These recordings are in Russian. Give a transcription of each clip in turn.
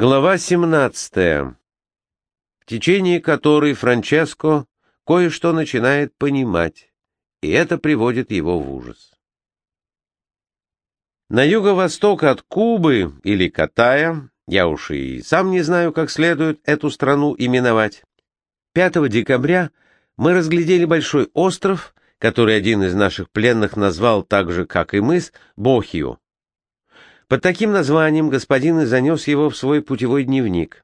Глава 17, в течение которой Франческо кое-что начинает понимать, и это приводит его в ужас. На юго-восток от Кубы или Катая, я уж и сам не знаю, как следует эту страну именовать, 5 декабря мы разглядели большой остров, который один из наших пленных назвал так же, как и мы, Бохио. Под таким названием господин и занес его в свой путевой дневник.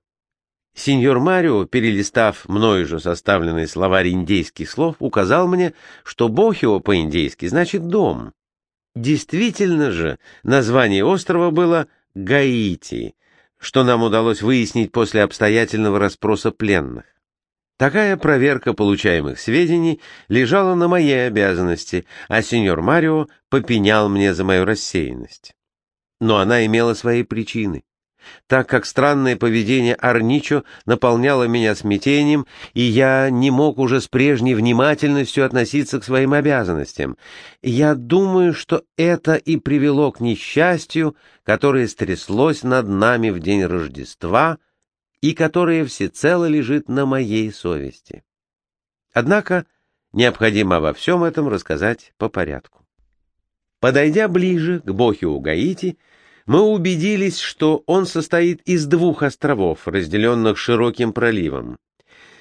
Сеньор Марио, перелистав мною же составленный словарь индейских слов, указал мне, что Бохио по-индейски значит «дом». Действительно же, название острова было Гаити, что нам удалось выяснить после обстоятельного расспроса пленных. Такая проверка получаемых сведений лежала на моей обязанности, а сеньор Марио попенял мне за мою рассеянность но она имела свои причины. Так как странное поведение Арничо наполняло меня смятением, и я не мог уже с прежней внимательностью относиться к своим обязанностям, я думаю, что это и привело к несчастью, которое стряслось над нами в день Рождества и которое всецело лежит на моей совести. Однако необходимо обо всем этом рассказать по порядку. Подойдя ближе к Бохиу Гаити, мы убедились, что он состоит из двух островов, разделенных широким проливом.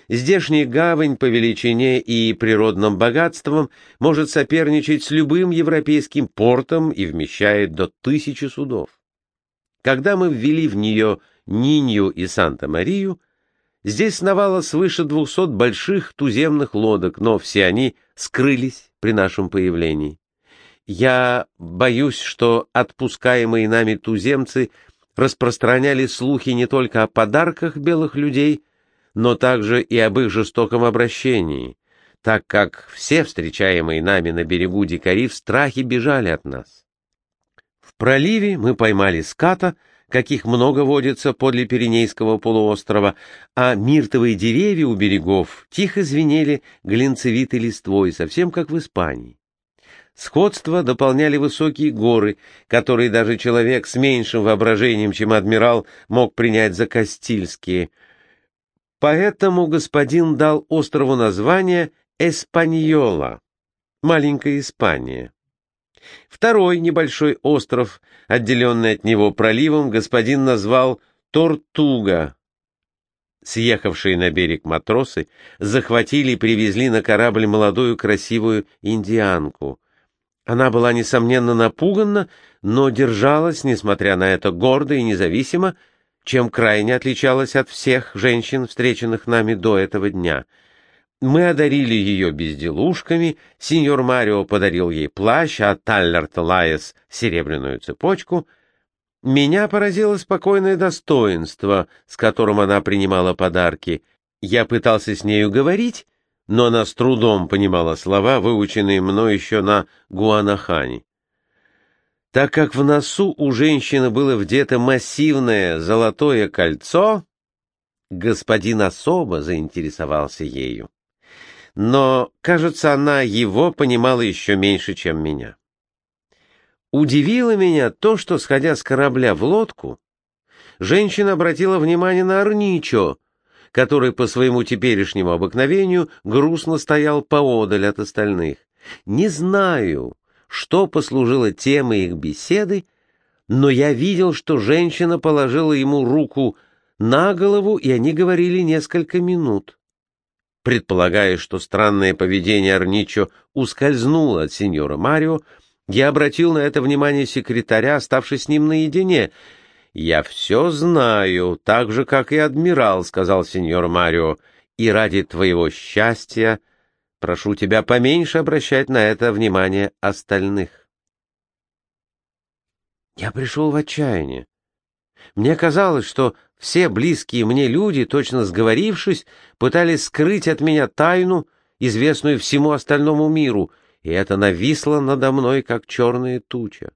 Здешняя гавань по величине и природным богатствам может соперничать с любым европейским портом и вмещает до тысячи судов. Когда мы ввели в нее Нинью и Санта-Марию, здесь сновало свыше двухсот больших туземных лодок, но все они скрылись при нашем появлении. Я боюсь, что отпускаемые нами туземцы распространяли слухи не только о подарках белых людей, но также и об их жестоком обращении, так как все встречаемые нами на берегу дикари в страхе бежали от нас. В проливе мы поймали ската, каких много водится подле Пиренейского полуострова, а миртовые деревья у берегов тихо звенели глинцевитой листвой, совсем как в Испании. Сходство дополняли высокие горы, которые даже человек с меньшим воображением, чем адмирал, мог принять за Кастильские. Поэтому господин дал острову название Эспаньола, маленькая Испания. Второй небольшой остров, отделенный от него проливом, господин назвал Тортуга. Съехавшие на берег матросы захватили и привезли на корабль молодую красивую индианку. Она была, несомненно, напугана, но держалась, несмотря на это, гордо и независимо, чем крайне отличалась от всех женщин, встреченных нами до этого дня. Мы одарили ее безделушками, сеньор Марио подарил ей плащ, а Таллерт Лайес — серебряную цепочку. Меня поразило спокойное достоинство, с которым она принимала подарки. Я пытался с нею говорить, но она с трудом понимала слова, выученные мной еще на Гуанахане. Так как в носу у женщины было вдето массивное золотое кольцо, господин особо заинтересовался ею. Но, кажется, она его понимала еще меньше, чем меня. Удивило меня то, что, сходя с корабля в лодку, женщина обратила внимание на Арничо, который по своему теперешнему обыкновению грустно стоял поодаль от остальных. Не знаю, что послужило темой их беседы, но я видел, что женщина положила ему руку на голову, и они говорили несколько минут. Предполагая, что странное поведение Арничо ускользнуло от сеньора Марио, я обратил на это внимание секретаря, оставшись с ним наедине — «Я все знаю, так же, как и адмирал», — сказал сеньор Марио, «и ради твоего счастья прошу тебя поменьше обращать на это внимание остальных». Я пришел в отчаяние. Мне казалось, что все близкие мне люди, точно сговорившись, пытались скрыть от меня тайну, известную всему остальному миру, и это нависло надо мной, как черная туча.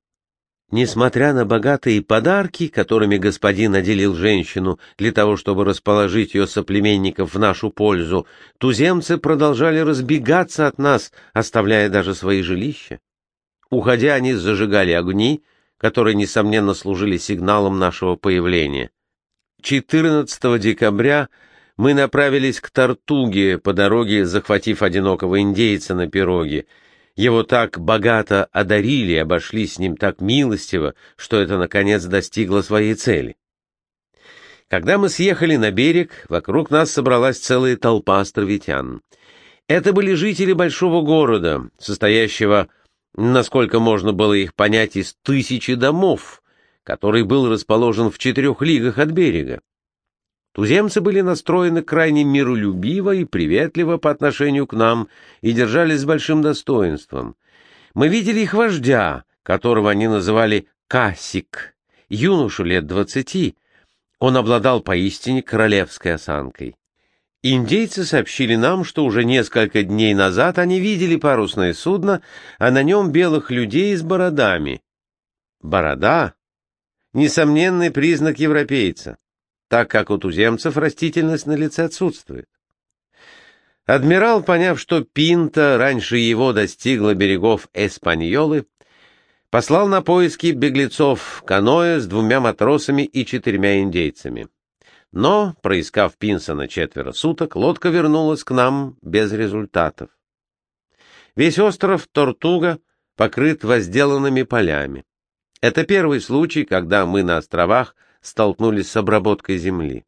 Несмотря на богатые подарки, которыми господин наделил женщину для того, чтобы расположить ее соплеменников в нашу пользу, туземцы продолжали разбегаться от нас, оставляя даже свои жилища. Уходя, они зажигали огни, которые, несомненно, служили сигналом нашего появления. 14 декабря мы направились к Тартуге по дороге, захватив одинокого индейца на пироге. Его так богато одарили обошли с ним так милостиво, что это, наконец, достигло своей цели. Когда мы съехали на берег, вокруг нас собралась целая толпа островитян. Это были жители большого города, состоящего, насколько можно было их понять, из тысячи домов, который был расположен в четырех лигах от берега. Туземцы были настроены крайне миролюбиво и приветливо по отношению к нам и держались с большим достоинством. Мы видели их вождя, которого они называли Касик, юношу лет двадцати. Он обладал поистине королевской осанкой. Индейцы сообщили нам, что уже несколько дней назад они видели парусное судно, а на нем белых людей с бородами. Борода — несомненный признак европейца так как у туземцев растительность на лице отсутствует. Адмирал, поняв, что Пинта раньше его достигла берегов Эспаньолы, послал на поиски беглецов каноэ с двумя матросами и четырьмя индейцами. Но, проискав Пинсона четверо суток, лодка вернулась к нам без результатов. Весь остров Тортуга покрыт возделанными полями. Это первый случай, когда мы на островах столкнулись с обработкой земли.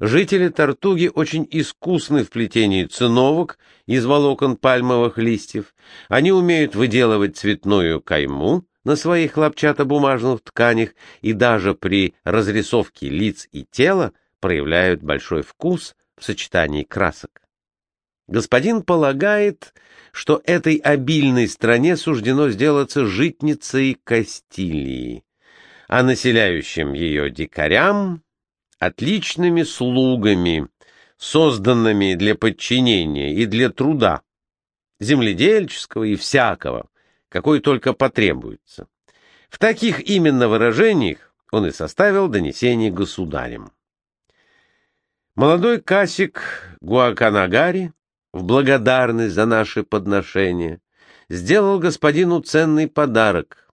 Жители Тартуги очень искусны в плетении циновок из волокон пальмовых листьев. Они умеют выделывать цветную кайму на своих хлопчатобумажных тканях и даже при разрисовке лиц и тела проявляют большой вкус в сочетании красок. Господин полагает, что этой обильной стране суждено сделаться житницей Кастилии а населяющим ее дикарям — отличными слугами, созданными для подчинения и для труда, земледельческого и всякого, какой только потребуется. В таких именно выражениях он и составил донесение государям. Молодой касик Гуаканагари в благодарность за наши подношения сделал господину ценный подарок —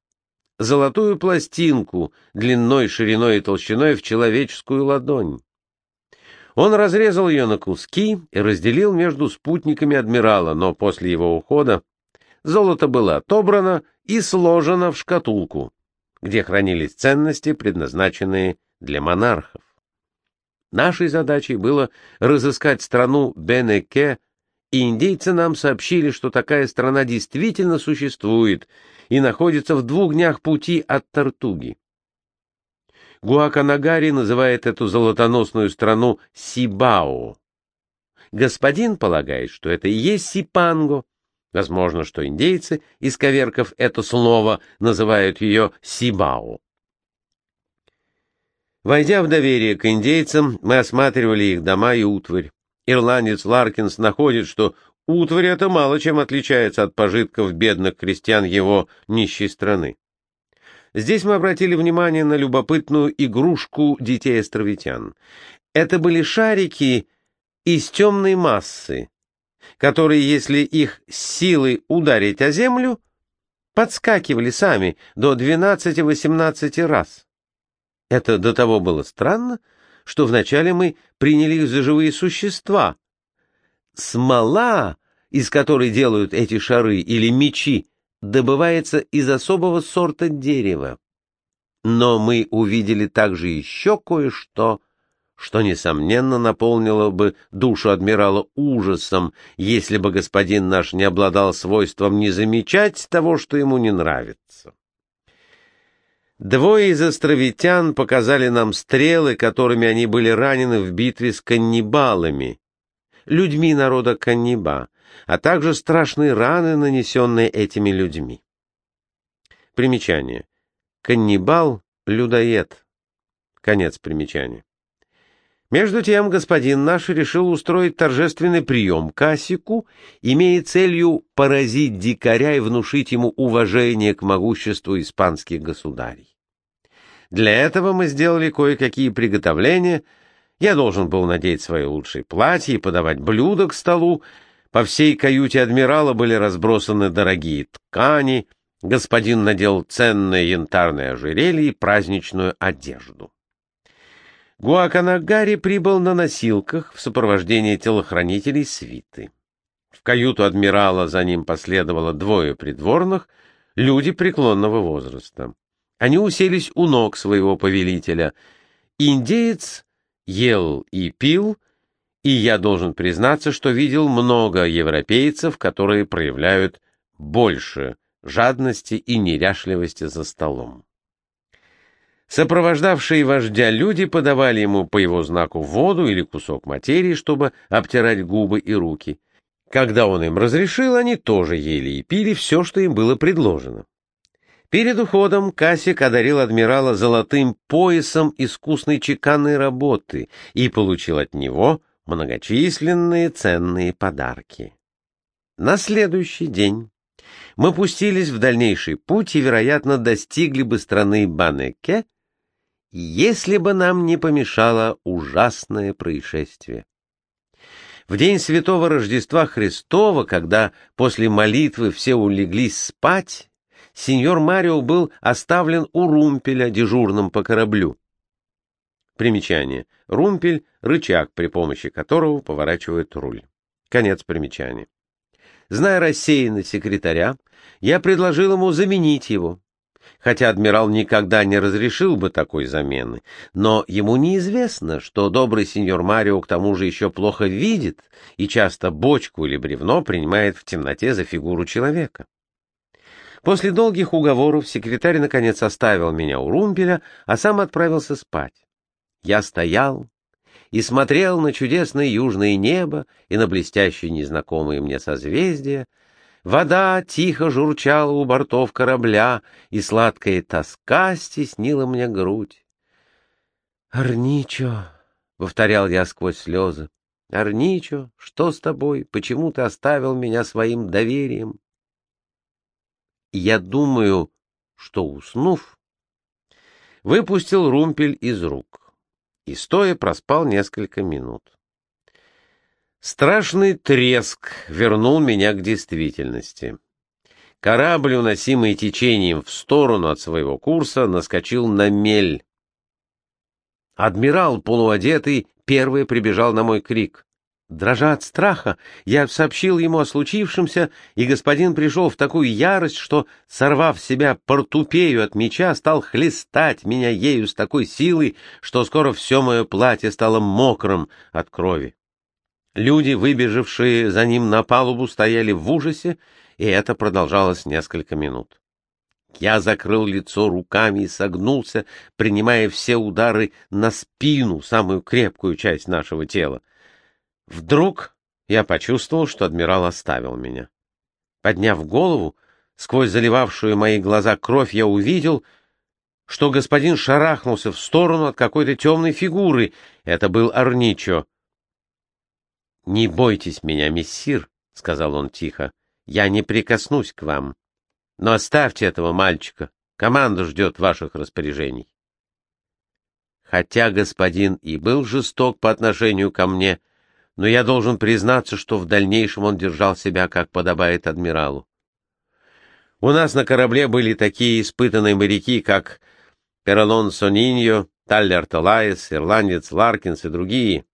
золотую пластинку длиной, шириной и толщиной в человеческую ладонь. Он разрезал ее на куски и разделил между спутниками адмирала, но после его ухода золото было отобрано и сложено в шкатулку, где хранились ценности, предназначенные для монархов. Нашей задачей было разыскать страну Бенеке, и индейцы нам сообщили, что такая страна действительно существует и находится в двух днях пути от Тартуги. Гуаканагари называет эту золотоносную страну Сибао. Господин полагает, что это и есть Сипанго. Возможно, что индейцы, исковеркав это слово, называют ее Сибао. Войдя в доверие к индейцам, мы осматривали их дома и утварь. Ирландец Ларкинс находит, что Утварь это мало чем отличается от пожитков бедных крестьян его нищей страны. Здесь мы обратили внимание на любопытную игрушку детей-островитян. Это были шарики из темной массы, которые, если их силой ударить о землю, подскакивали сами до 12-18 раз. Это до того было странно, что вначале мы приняли их за живые существа, Смола, из которой делают эти шары или мечи, добывается из особого сорта дерева. Но мы увидели также еще кое-что, что, несомненно, наполнило бы душу адмирала ужасом, если бы господин наш не обладал свойством не замечать того, что ему не нравится. Двое из островитян показали нам стрелы, которыми они были ранены в битве с каннибалами, людьми народа Канниба, а также страшные раны, нанесенные этими людьми. Примечание. Каннибал — людоед. Конец примечания. Между тем господин наш решил устроить торжественный прием Касику, имея целью поразить дикаря и внушить ему уважение к могуществу испанских государей. Для этого мы сделали кое-какие приготовления — я должен был надеть свои лучшие платья и подавать блюда к столу. По всей каюте адмирала были разбросаны дорогие ткани. Господин надел ценное янтарное ожерелье и праздничную одежду. Гуаканагари прибыл на носилках в сопровождении телохранителей свиты. В каюту адмирала за ним последовало двое придворных, люди преклонного возраста. Они уселись у ног своего повелителя. Индеец ел и пил, и я должен признаться, что видел много европейцев, которые проявляют больше жадности и неряшливости за столом. Сопровождавшие вождя люди подавали ему по его знаку воду или кусок материи, чтобы обтирать губы и руки. Когда он им разрешил, они тоже ели и пили все, что им было предложено. Перед уходом Касик одарил адмирала золотым поясом искусной чеканной работы и получил от него многочисленные ценные подарки. На следующий день мы пустились в дальнейший путь и, вероятно, достигли бы страны Банеке, если бы нам не помешало ужасное происшествие. В день Святого Рождества Христова, когда после молитвы все улеглись спать, сеньор Марио был оставлен у румпеля, дежурным по кораблю. Примечание. Румпель — рычаг, при помощи которого поворачивают руль. Конец примечания. Зная рассеянность секретаря, я предложил ему заменить его. Хотя адмирал никогда не разрешил бы такой замены, но ему неизвестно, что добрый сеньор Марио к тому же еще плохо видит и часто бочку или бревно принимает в темноте за фигуру человека. После долгих уговоров секретарь наконец оставил меня у румпеля, а сам отправился спать. Я стоял и смотрел на чудесное южное небо и на блестящие незнакомые мне созвездия. Вода тихо журчала у бортов корабля, и сладкая тоска стеснила мне грудь. «Арничо!» — повторял я сквозь слезы. «Арничо, что с тобой? Почему ты оставил меня своим доверием?» Я думаю, что, уснув, выпустил румпель из рук и стоя проспал несколько минут. Страшный треск вернул меня к действительности. Корабль, уносимый течением в сторону от своего курса, наскочил на мель. Адмирал, полуодетый, первый прибежал на мой крик. Дрожа от страха, я сообщил ему о случившемся, и господин пришел в такую ярость, что, сорвав себя портупею от меча, стал хлестать меня ею с такой силой, что скоро все мое платье стало мокрым от крови. Люди, выбежавшие за ним на палубу, стояли в ужасе, и это продолжалось несколько минут. Я закрыл лицо руками и согнулся, принимая все удары на спину, самую крепкую часть нашего тела. Вдруг я почувствовал, что адмирал оставил меня. Подняв голову, сквозь заливавшую мои глаза кровь, я увидел, что господин шарахнулся в сторону от какой-то темной фигуры. Это был Арничо. — Не бойтесь меня, мессир, — сказал он тихо. — Я не прикоснусь к вам. Но оставьте этого мальчика. Команда ждет ваших распоряжений. Хотя господин и был жесток по отношению ко мне, — но я должен признаться, что в дальнейшем он держал себя, как подобает адмиралу. У нас на корабле были такие испытанные моряки, как Перелон Сониньо, Таллер Талаес, Ирландец Ларкинс и другие.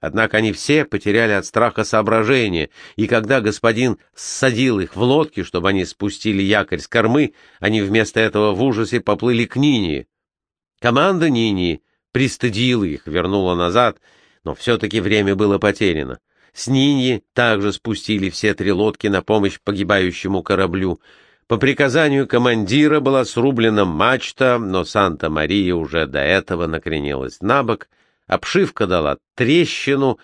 Однако они все потеряли от страха соображение, и когда господин ссадил их в лодки, чтобы они спустили якорь с кормы, они вместо этого в ужасе поплыли к Нине. Команда Нини пристыдила их, вернула назад — но все-таки время было потеряно. С Ниньи также спустили все три лодки на помощь погибающему кораблю. По приказанию командира была срублена мачта, но Санта-Мария уже до этого накренилась на бок, обшивка дала трещину,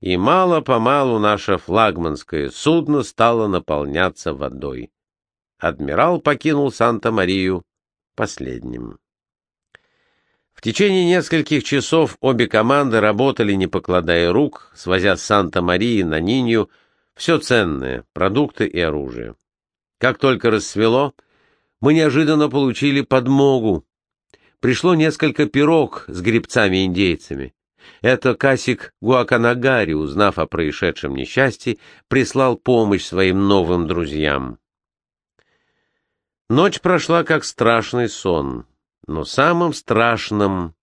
и мало-помалу наше флагманское судно стало наполняться водой. Адмирал покинул Санта-Марию последним. Течение нескольких часов обе команды работали, не покладая рук, свозя с Санта-Марии на Нинью все ценное, продукты и оружие. Как только рассвело, мы неожиданно получили подмогу. Пришло несколько пирог с грибцами-индейцами. Это Касик Гуаканагари, узнав о происшедшем несчастье, прислал помощь своим новым друзьям. Ночь прошла как страшный сон но самым страшным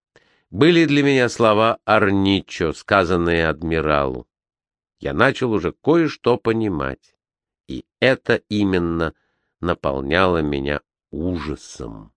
были для меня слова Арничо, сказанные адмиралу. Я начал уже кое-что понимать, и это именно наполняло меня ужасом.